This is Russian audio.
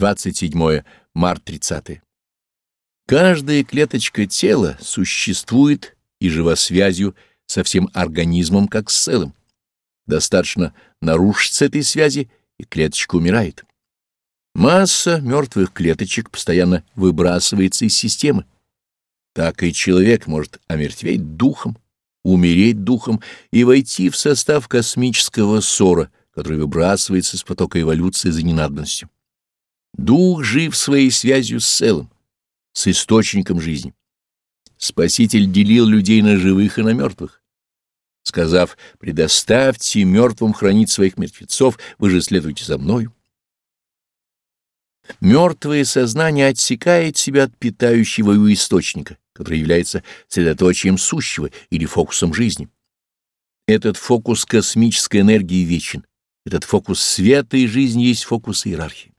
27 март 30. Каждая клеточка тела существует и живосвязью со всем организмом как с целым. Достаточно нарушиться этой связи, и клеточка умирает. Масса мертвых клеточек постоянно выбрасывается из системы. Так и человек может омертветь духом, умереть духом и войти в состав космического ссора, который выбрасывается с потока эволюции за ненадобностью. Дух жив своей связью с целым, с источником жизни. Спаситель делил людей на живых и на мертвых. Сказав, предоставьте мертвым хранить своих мертвецов, вы же следуйте за мною. Мертвое сознание отсекает себя от питающего его источника, который является средоточием сущего или фокусом жизни. Этот фокус космической энергии вечен. Этот фокус света и жизни есть фокус иерархии.